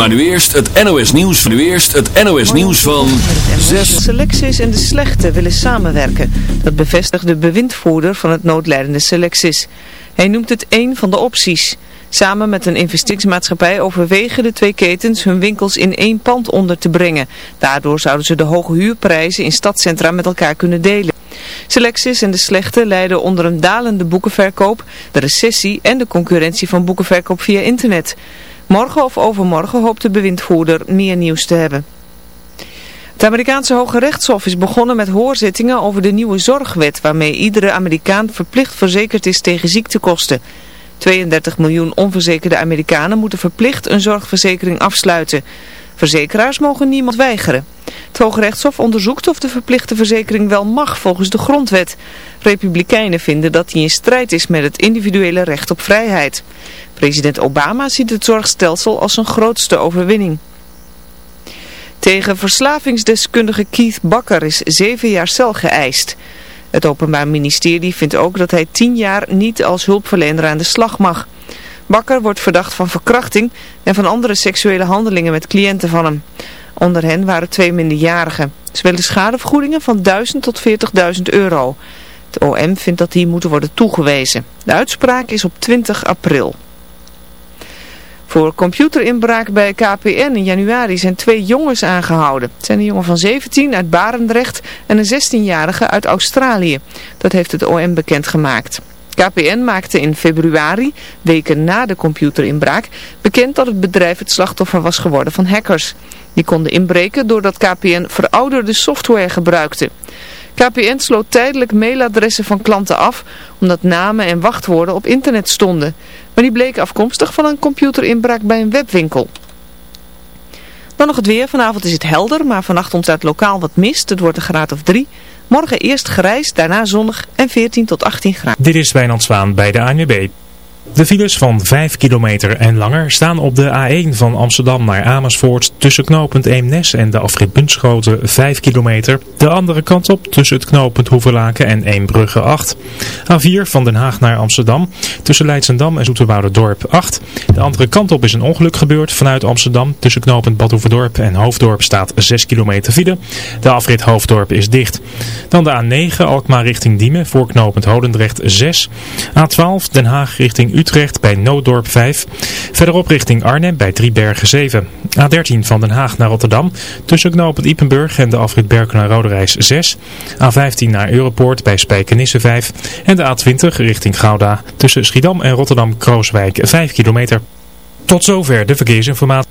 Maar nu eerst het NOS nieuws. Nu eerst het NOS nieuws van 6. Selectis en de Slechte willen samenwerken. Dat bevestigt de bewindvoerder van het noodleidende Selectis. Hij noemt het één van de opties. Samen met een investeringsmaatschappij overwegen de twee ketens hun winkels in één pand onder te brengen. Daardoor zouden ze de hoge huurprijzen in stadcentra met elkaar kunnen delen. Selectis en de Slechte leiden onder een dalende boekenverkoop, de recessie en de concurrentie van boekenverkoop via internet. Morgen of overmorgen hoopt de bewindvoerder meer nieuws te hebben. Het Amerikaanse Hoge Rechtshof is begonnen met hoorzittingen over de nieuwe zorgwet waarmee iedere Amerikaan verplicht verzekerd is tegen ziektekosten. 32 miljoen onverzekerde Amerikanen moeten verplicht een zorgverzekering afsluiten. Verzekeraars mogen niemand weigeren. Het Hoge Rechtshof onderzoekt of de verplichte verzekering wel mag volgens de grondwet. Republikeinen vinden dat die in strijd is met het individuele recht op vrijheid. President Obama ziet het zorgstelsel als een grootste overwinning. Tegen verslavingsdeskundige Keith Bakker is zeven jaar cel geëist. Het Openbaar Ministerie vindt ook dat hij tien jaar niet als hulpverlener aan de slag mag. Bakker wordt verdacht van verkrachting en van andere seksuele handelingen met cliënten van hem. Onder hen waren twee minderjarigen. Ze willen schadevergoedingen van 1000 tot 40.000 euro. Het OM vindt dat die moeten worden toegewezen. De uitspraak is op 20 april. Voor computerinbraak bij KPN in januari zijn twee jongens aangehouden. Het zijn een jongen van 17 uit Barendrecht en een 16-jarige uit Australië. Dat heeft het OM bekendgemaakt. KPN maakte in februari, weken na de computerinbraak, bekend dat het bedrijf het slachtoffer was geworden van hackers. Die konden inbreken doordat KPN verouderde software gebruikte. KPN sloot tijdelijk mailadressen van klanten af, omdat namen en wachtwoorden op internet stonden. Maar die bleken afkomstig van een computerinbraak bij een webwinkel. Dan nog het weer. Vanavond is het helder, maar vannacht ontstaat lokaal wat mist. Het wordt een graad of 3. Morgen eerst grijs, daarna zonnig en 14 tot 18 graden. Dit is Wijnand Zwaan bij de ANWB. De files van 5 kilometer en langer staan op de A1 van Amsterdam naar Amersfoort tussen knooppunt Eemnes en de afrit Bunschoten 5 kilometer. De andere kant op tussen het knooppunt Hoeverlaken en Eembrugge 8. A4 van Den Haag naar Amsterdam tussen Leidsendam en Dorp 8. De andere kant op is een ongeluk gebeurd vanuit Amsterdam tussen knooppunt Badhoevedorp en Hoofddorp staat 6 kilometer file. De afrit Hoofddorp is dicht. Dan de A9 Alkmaar richting Diemen voor knooppunt Holendrecht 6. A12 Den Haag richting Utrecht bij Nooddorp 5. Verderop richting Arnhem bij Driebergen 7. A13 van Den Haag naar Rotterdam tussen knooppunt Ipenburg en de afrit Berken naar Roderijs 6. A15 naar Europoort bij Spijkenisse 5. En de A20 richting Gouda tussen Schiedam en Rotterdam-Krooswijk 5 kilometer. Tot zover de verkeersinformatie.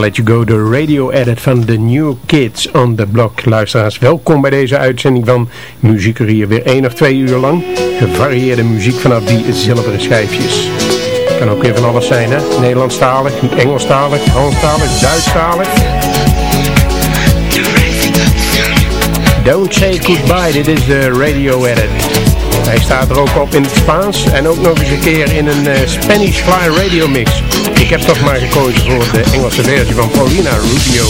Let You Go, de radio-edit van The New Kids on the Block. Luisteraars, welkom bij deze uitzending van Muziekerie. Weer één of twee uur lang gevarieerde muziek vanaf die zilveren schijfjes. Kan ook weer van alles zijn, hè? Nederlandstalig, Engelstalig, Franstalig, Duitsstalig. Don't Say Goodbye, dit is de radio-edit. Hij staat er ook op in het Spaans en ook nog eens een keer in een eh, Spanish Fly Radio Mix. Ik heb toch maar gekozen voor de Engelse versie van Paulina Rubio.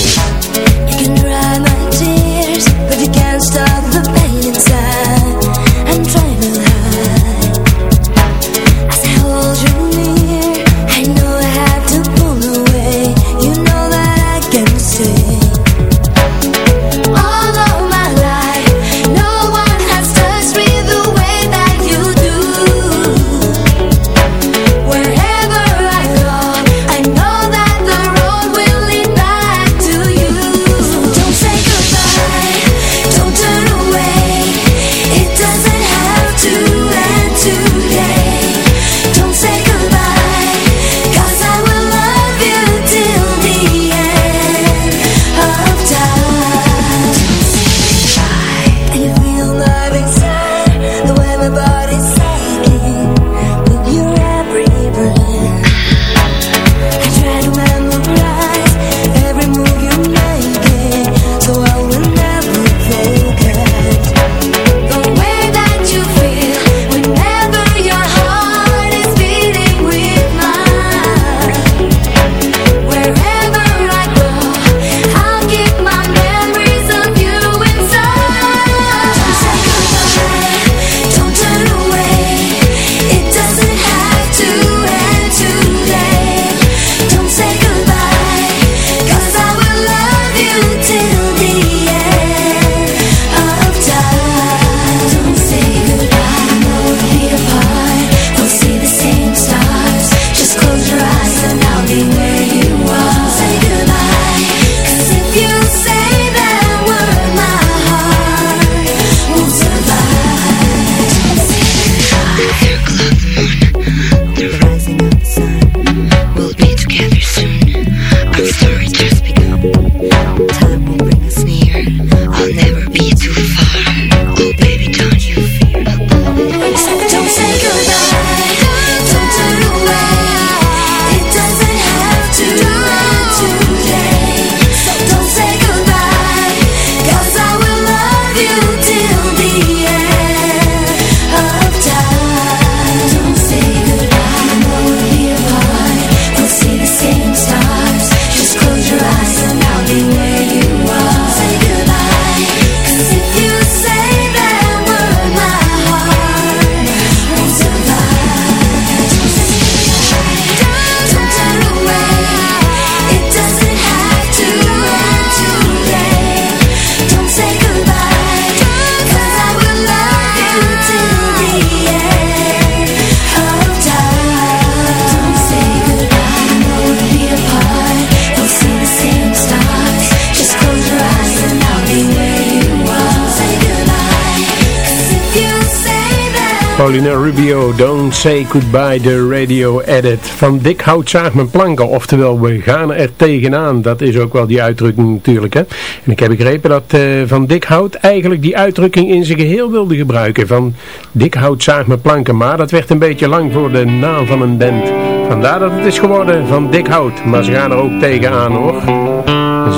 Paulina Rubio, Don't Say Goodbye, de radio edit. Van dik hout zaag mijn planken, oftewel we gaan er tegenaan. Dat is ook wel die uitdrukking natuurlijk. Hè? En ik heb begrepen dat eh, Van dik hout eigenlijk die uitdrukking in zijn geheel wilde gebruiken. Van dik hout zaag mijn planken, maar dat werd een beetje lang voor de naam van een band. Vandaar dat het is geworden Van dik hout, maar ze gaan er ook tegenaan hoor.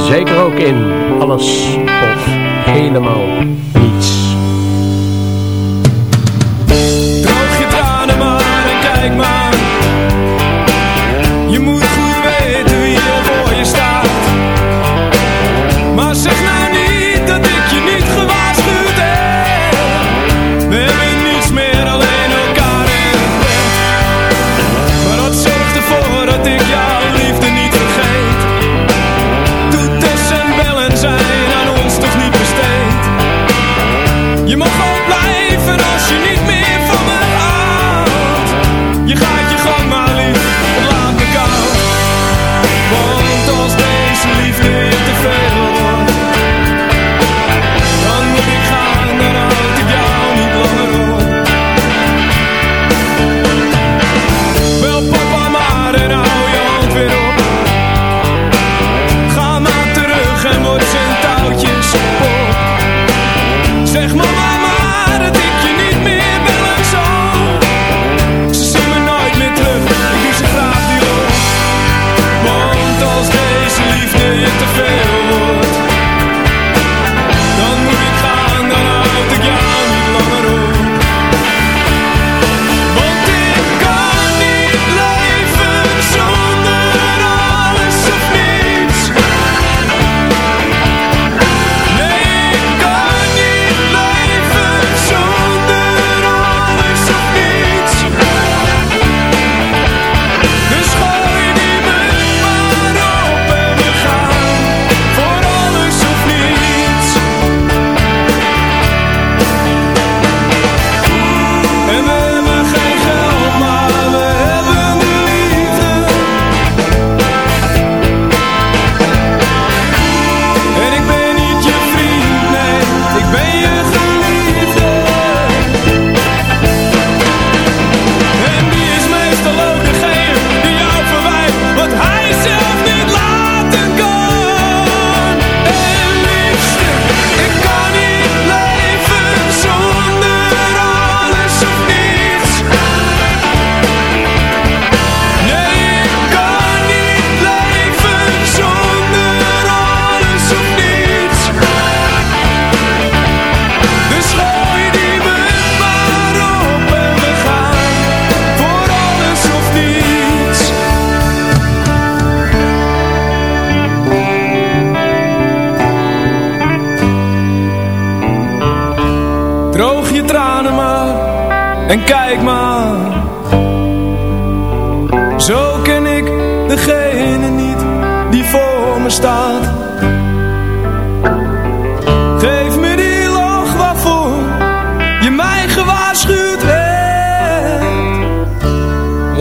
Zeker ook in alles of helemaal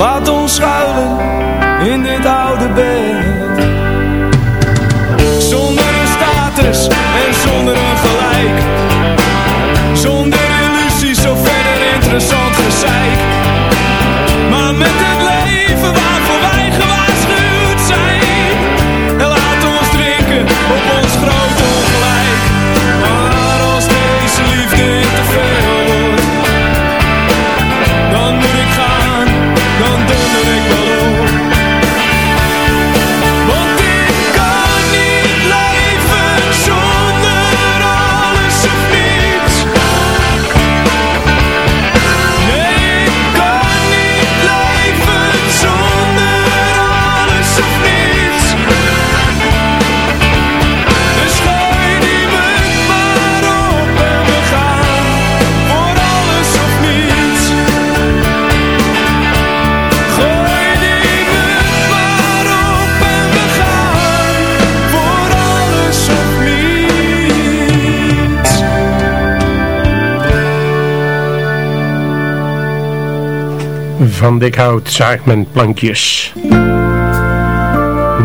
Laat ons schuilen in dit oude bed. van Dikhout zaagt men plankjes.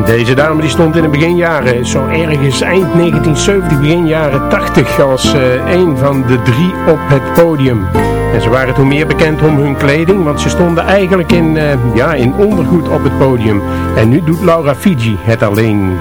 Deze dame die stond in de beginjaren, zo ergens eind 1970, begin jaren 80, als eh, een van de drie op het podium. En ze waren toen meer bekend om hun kleding, want ze stonden eigenlijk in, eh, ja, in ondergoed op het podium. En nu doet Laura Fiji het alleen.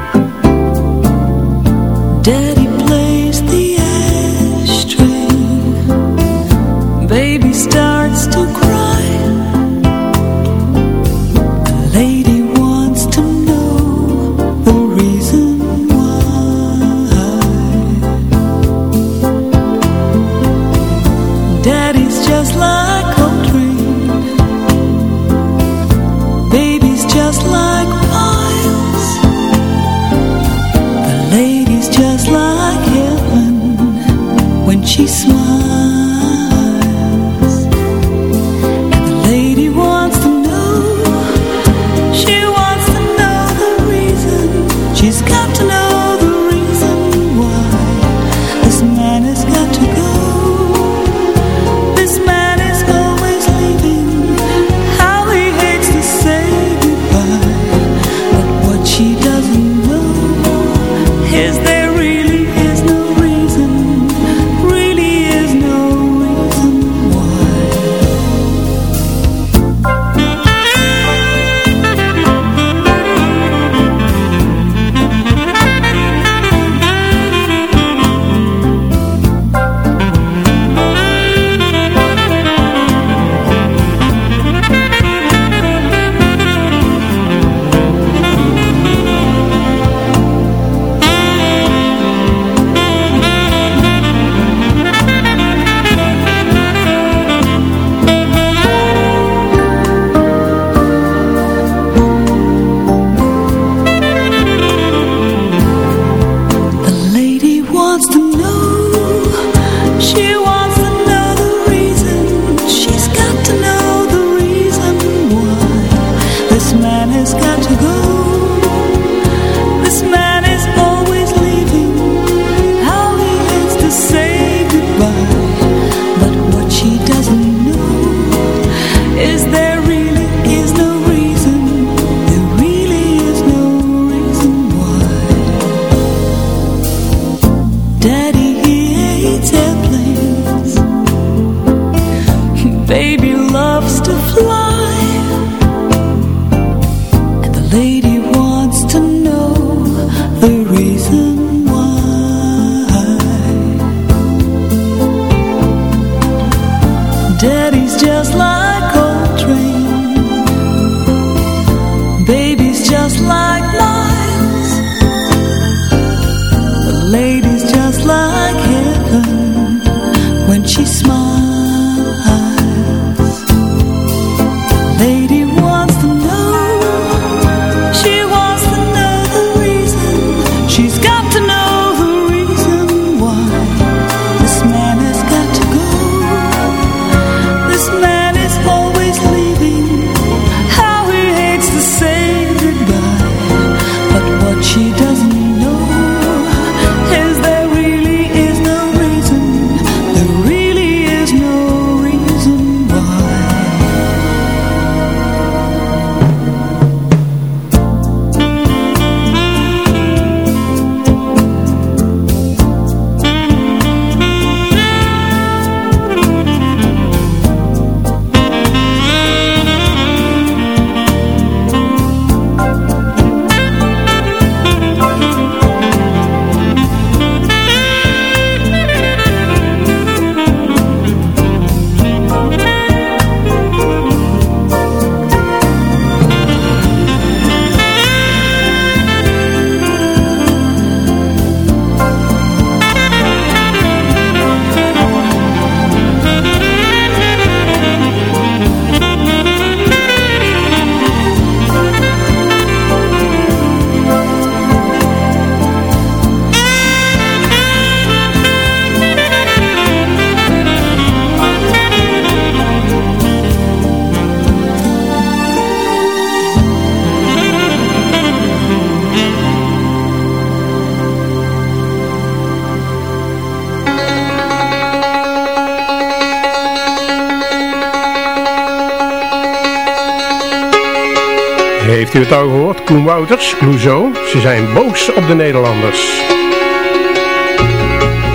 Het al gehoord? Koen Wouters, Clouseau. Ze zijn boos op de Nederlanders.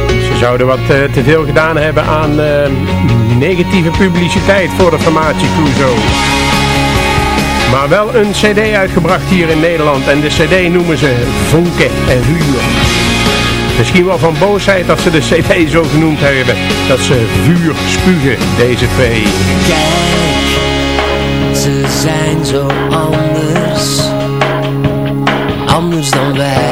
Ze zouden wat eh, te veel gedaan hebben aan eh, negatieve publiciteit voor de formatie Clouseau. Maar wel een cd uitgebracht hier in Nederland. En de cd noemen ze Vonken en Vuur. Misschien wel van boosheid dat ze de cd zo genoemd hebben. Dat ze vuur spugen, deze twee. Kijk, ze zijn zo anders, anders dan wij.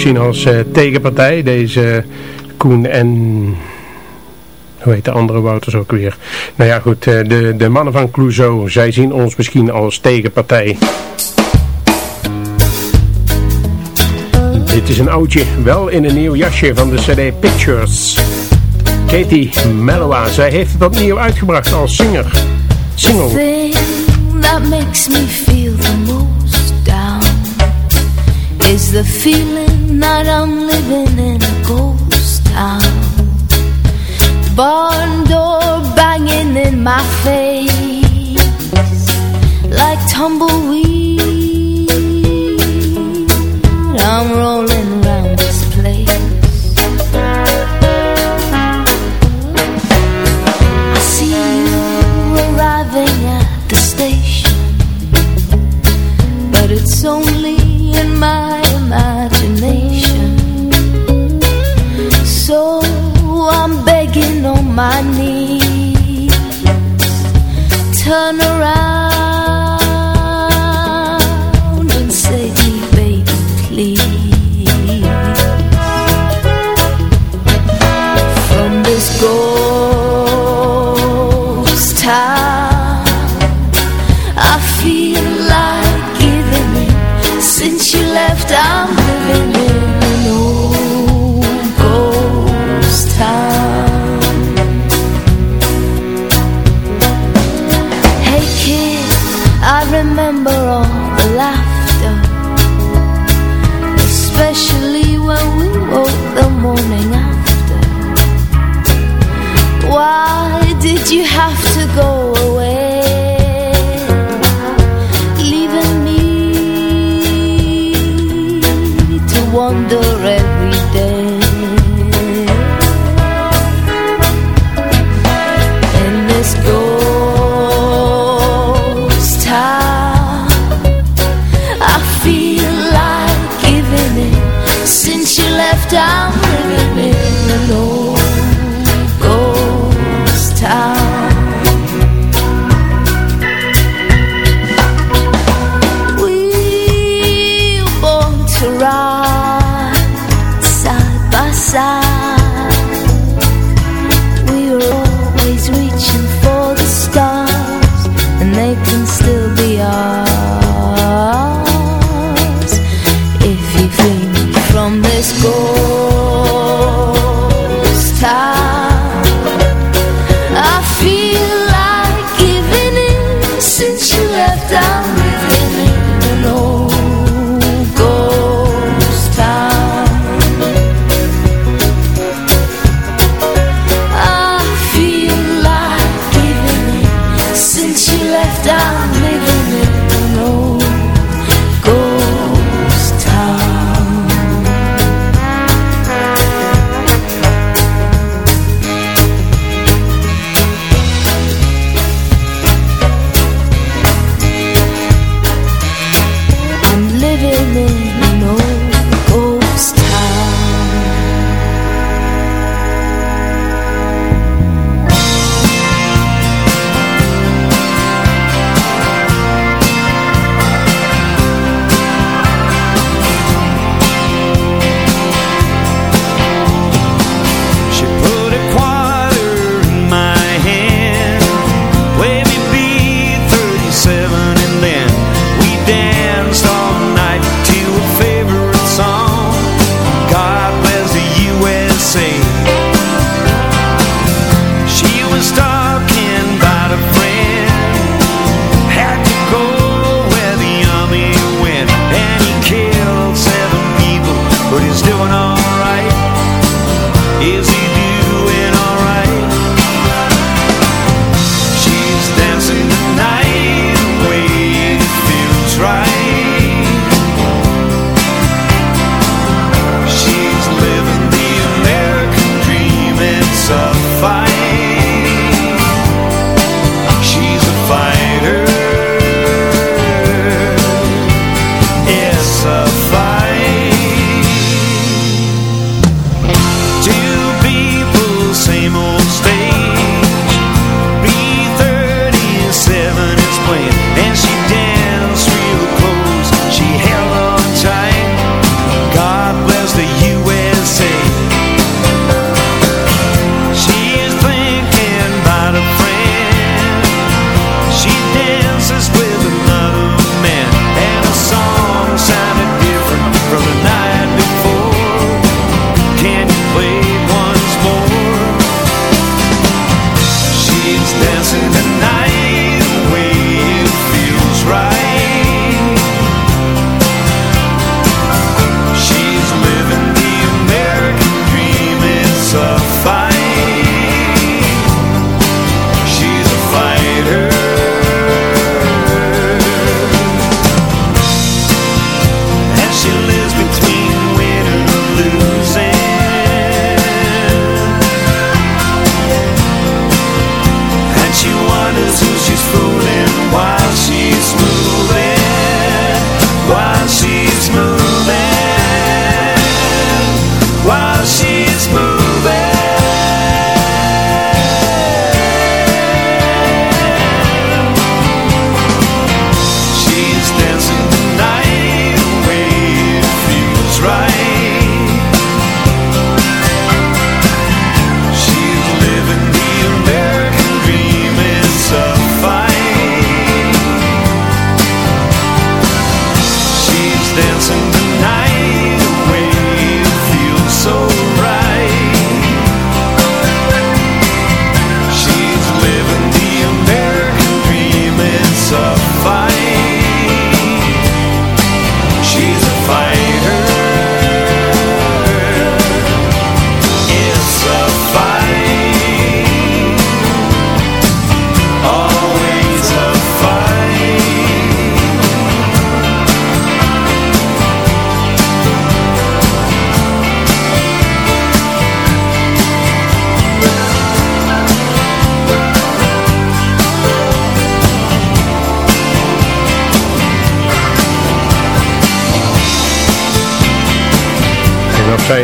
Zien als eh, tegenpartij, deze Koen en... Hoe heet de andere Wouters ook weer? Nou ja goed, eh, de, de mannen van Clouseau, zij zien ons misschien als tegenpartij. Dit is een oudje, wel in een nieuw jasje van de CD Pictures. Katie Mellowa, zij heeft het opnieuw uitgebracht als zinger. Single. that makes me feel the most down is the feeling I'm living in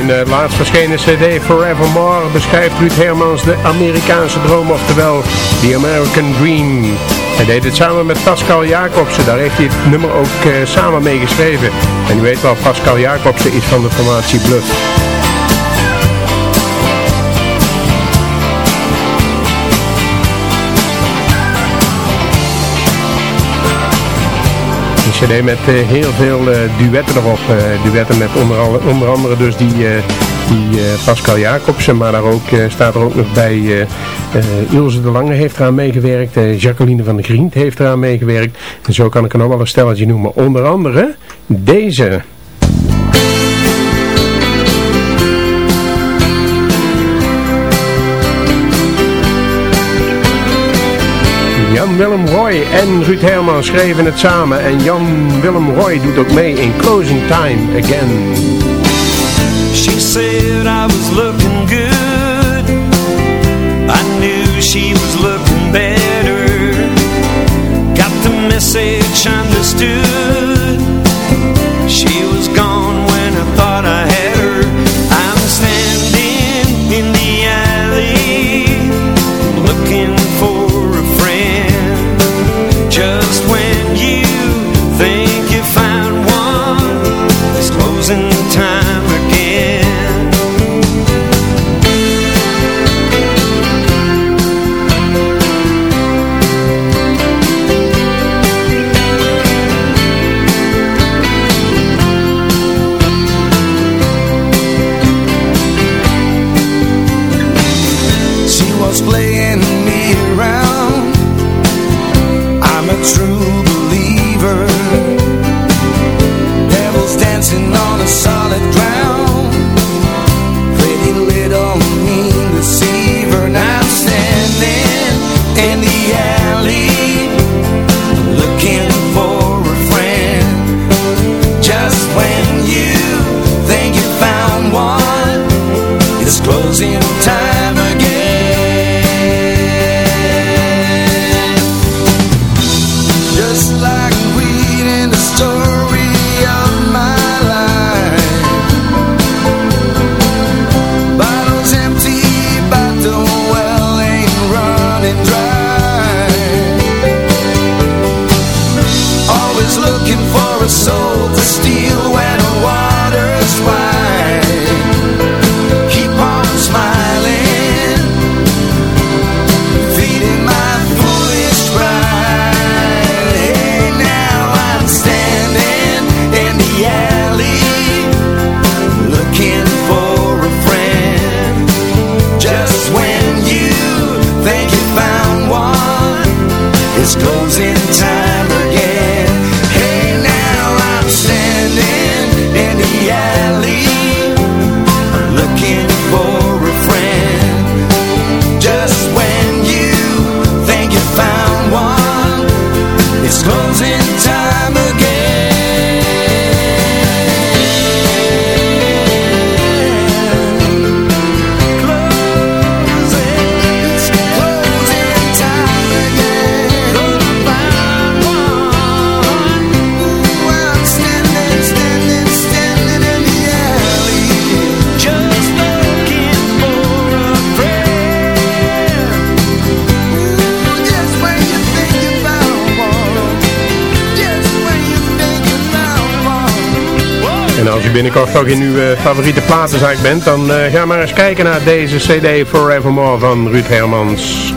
zijn uh, laatst verschenen cd Forevermore beschrijft Ruud Hermans de Amerikaanse droom, oftewel The American Dream. Hij deed het samen met Pascal Jacobsen, daar heeft hij het nummer ook uh, samen mee geschreven. En u weet wel, Pascal Jacobsen is van de formatie Bluff. Cd met uh, heel veel uh, duetten erop. Uh, duetten met onder, onder andere dus die, die Pascal Jacobsen. Maar daar ook, staat er ook nog bij Ilse de Lange heeft eraan meegewerkt. Jacqueline van der Grient heeft eraan meegewerkt. En zo kan ik er nog wel een stelletje noemen. Onder andere deze... Willem Roy en Ruud Herman schreven het samen en Jan Willem Roy doet ook mee in Closing Time Again. She said I was binnenkort ook in uw eh, favoriete platenzaak bent, dan eh, ga maar eens kijken naar deze cd Forevermore van Ruud Hermans.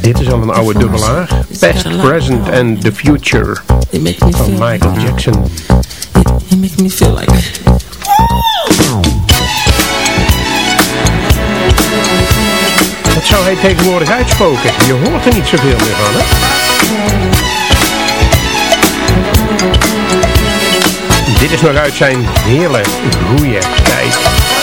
Dit is al een oude dubbelaar. Past, Present and the Future it van Michael Jackson. it makes me feel like Wat zou hij tegenwoordig uitspoken? Je hoort er niet zoveel meer van, hè? Is nog uit zijn hele goede tijd.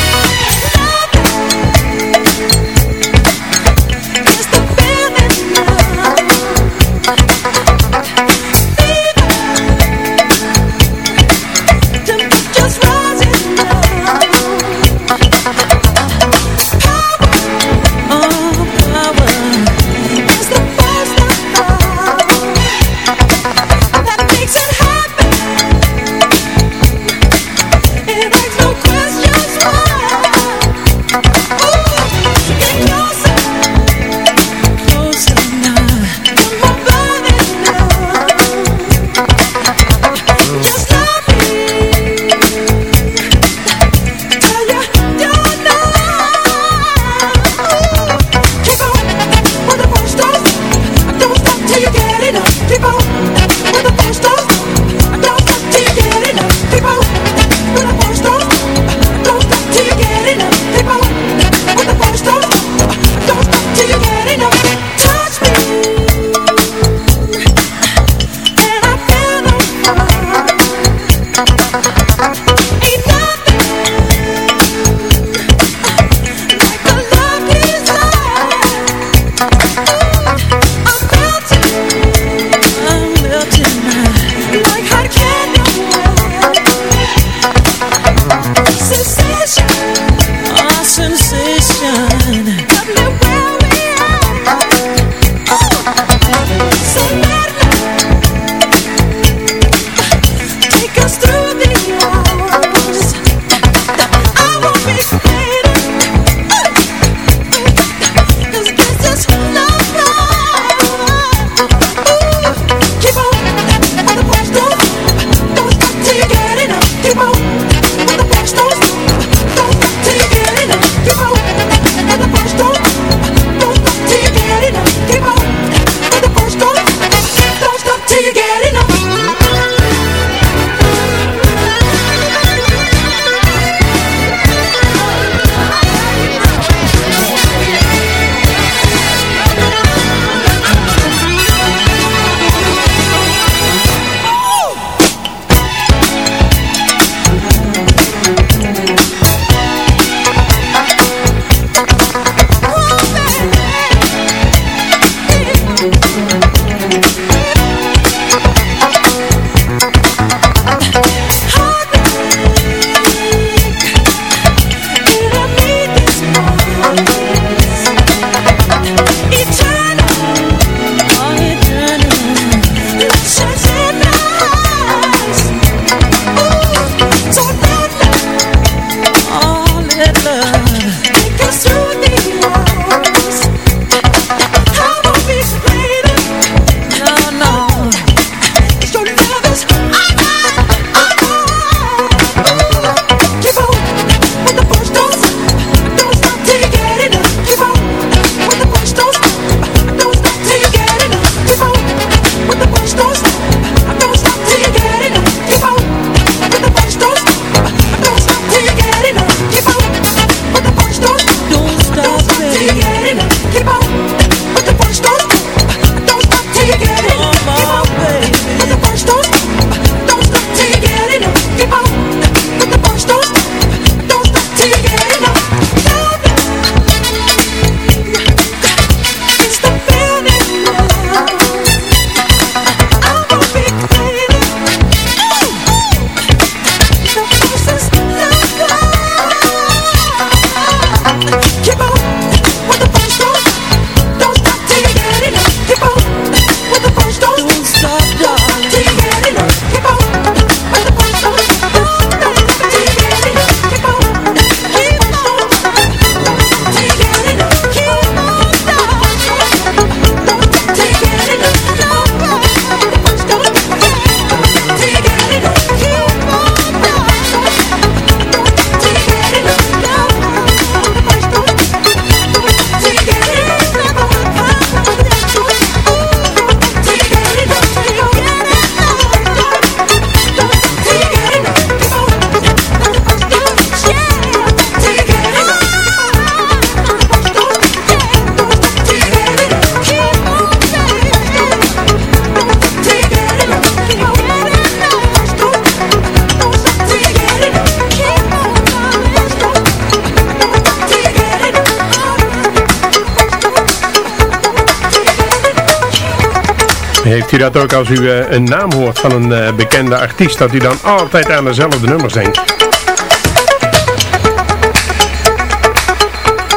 Dat ook als u eh, een naam hoort van een eh, bekende artiest, dat u dan altijd aan dezelfde nummers denkt?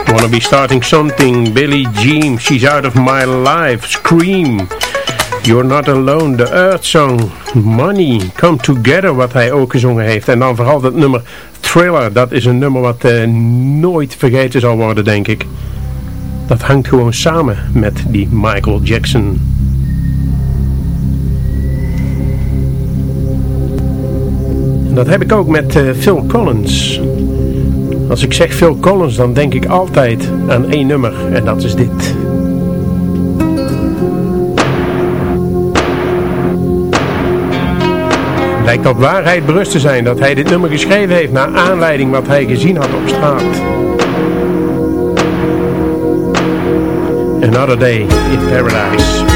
Wanna be starting something, Billie Jean, She's Out of My Life, Scream, You're Not Alone, The Earth Song, Money, Come Together, wat hij ook gezongen heeft. En dan vooral dat nummer Thriller, dat is een nummer wat eh, nooit vergeten zal worden, denk ik. Dat hangt gewoon samen met die Michael Jackson. Dat heb ik ook met eh, Phil Collins. Als ik zeg Phil Collins, dan denk ik altijd aan één nummer. En dat is dit. Lijkt op waarheid berust te zijn dat hij dit nummer geschreven heeft naar aanleiding wat hij gezien had op straat. Another Day in Paradise.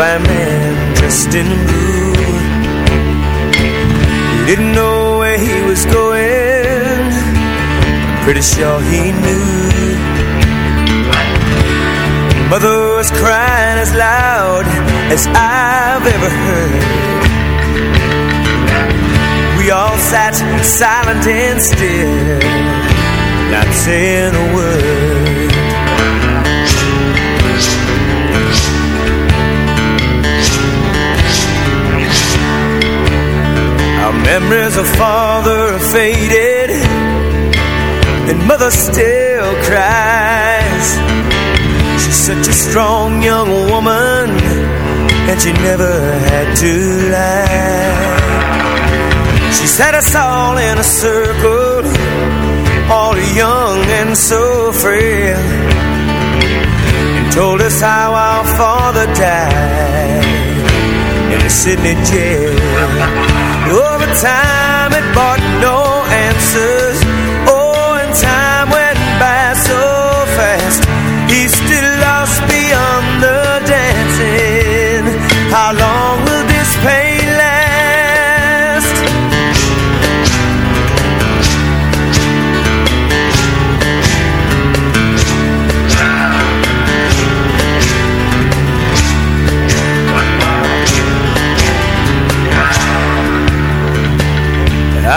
By a man dressed in blue. He didn't know where he was going. Pretty sure he knew. Mother was crying as loud as I've ever heard. We all sat silent and still, not saying a word. Memories of father are faded, and mother still cries. She's such a strong young woman, and she never had to lie. She set us all in a circle, all young and so frail, and told us how our father died in a Sydney jail. Over time, it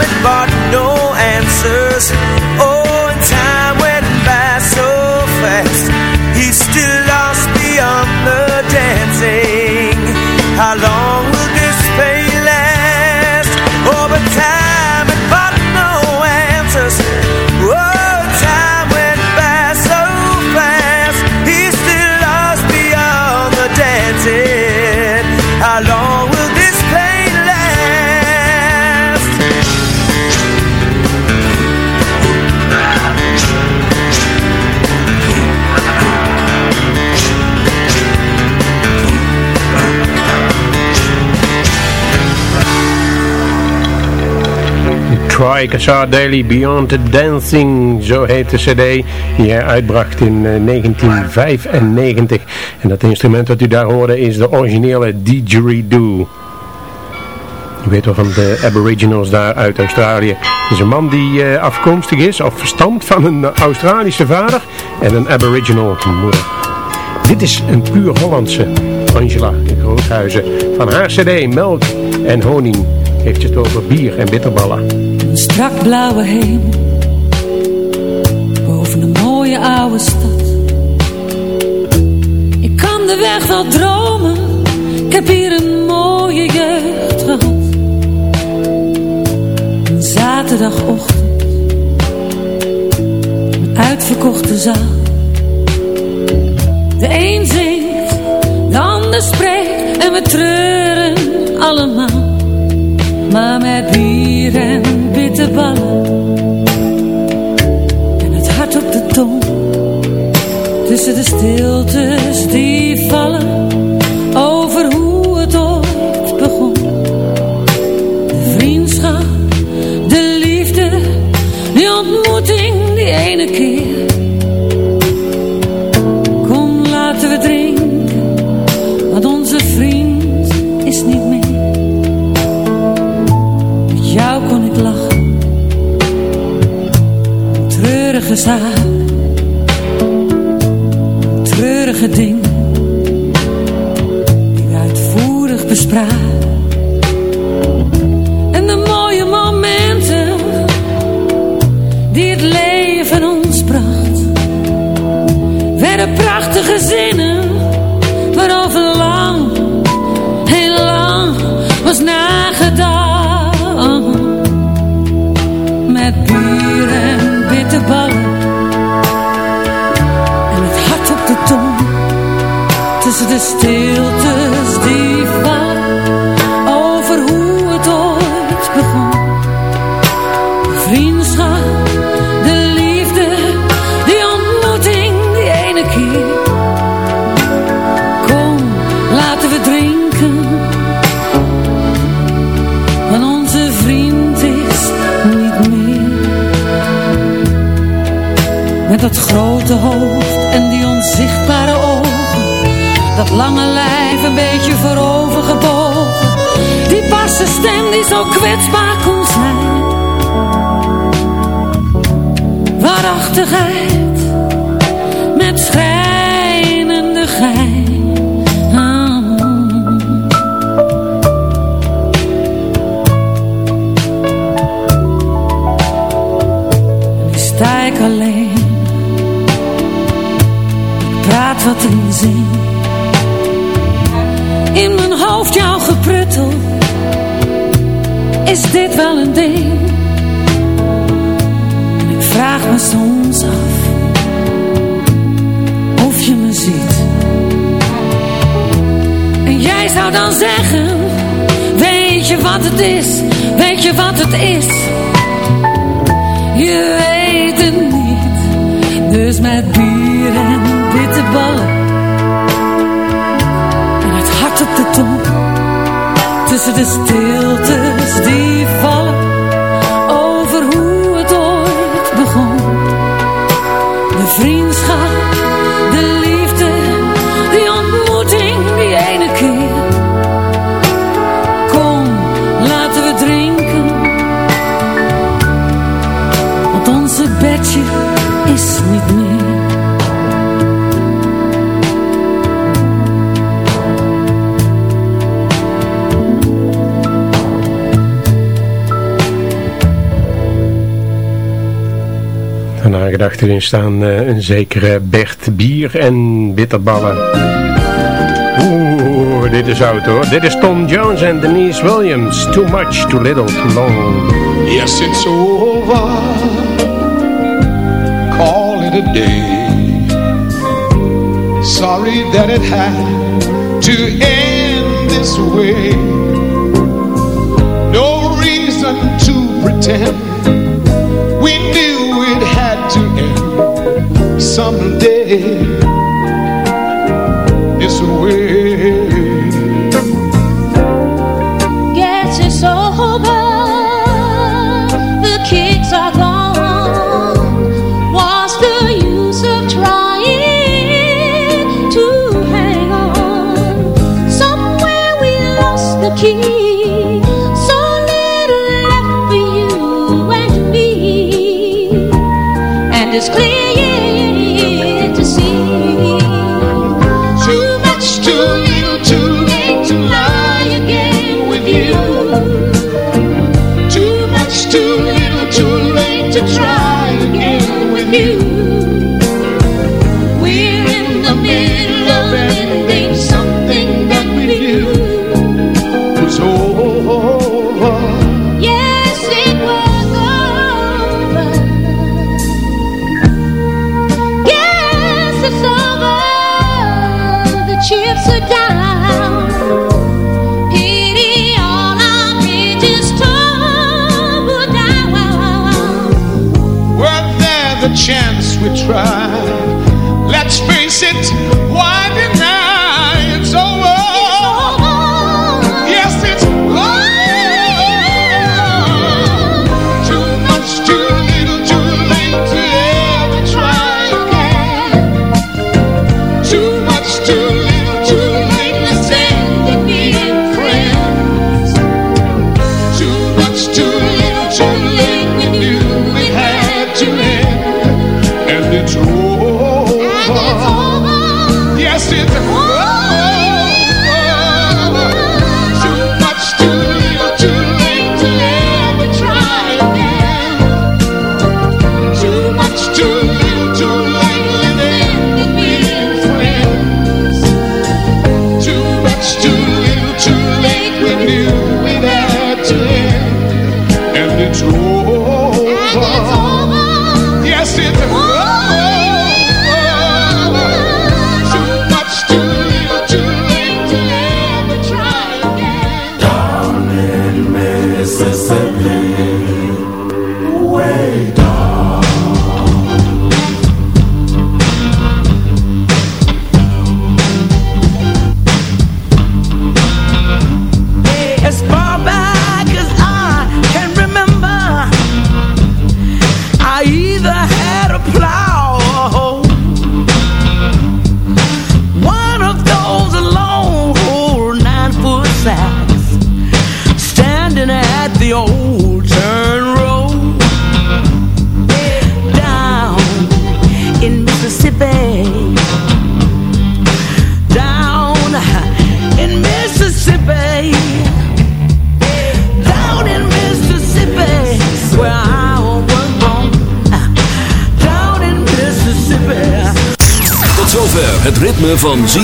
it brought no answers. Oh, and time Troy Daily Beyond the Dancing, zo heet de cd die hij uitbracht in eh, 1995. En dat instrument dat u daar hoorde is de originele didgeridoo. Je weet wel van de aboriginals daar uit Australië. Het is een man die eh, afkomstig is, of verstand van een Australische vader en een aboriginal moeder. Dit is een puur Hollandse Angela Groothuizen. Van haar cd Melk en Honing heeft het over bier en bitterballen. Strak blauwe hemel. Boven een mooie oude stad. Ik kan de weg wel dromen. Ik heb hier een mooie jeugd gehad. Een zaterdagochtend. Een uitverkochte zaal. De een zingt De ander spreekt En we treuren allemaal maar met bier en bitterballen En het hart op de tong. Tussen de stiltes die vallen prachtige zinnen. Waarover lang, heel lang was nagedacht. Met bier en bitterballen en het hart op de tong. Tussen de stiltes die vallen dat grote hoofd en die onzichtbare ogen. Dat lange lijf een beetje voorover gebogen. Die barse stem die zo kwetsbaar kon zijn. Waarachtigheid met schrijnende Wat in zin. In mijn hoofd jouw gepruttel. Is dit wel een ding? Ik vraag me soms af. Of je me ziet. En jij zou dan zeggen. Weet je wat het is? Weet je wat het is? Je weet het niet. Dus met en bitterballen en het hart op de tong. Tussen de stiltes die vallen Van haar gedachterin staan eh, een zekere Bert Bier en bitterballen. Oeh, dit is oud hoor. Dit is Tom Jones en Denise Williams. Too much, too little, too long. Yes, it's over. Call it a day. Sorry that it had to end this way. No reason to pretend. End someday. This way. Guess it's over. The kicks are gone. What's the use of trying to hang on? Somewhere we lost the key. So little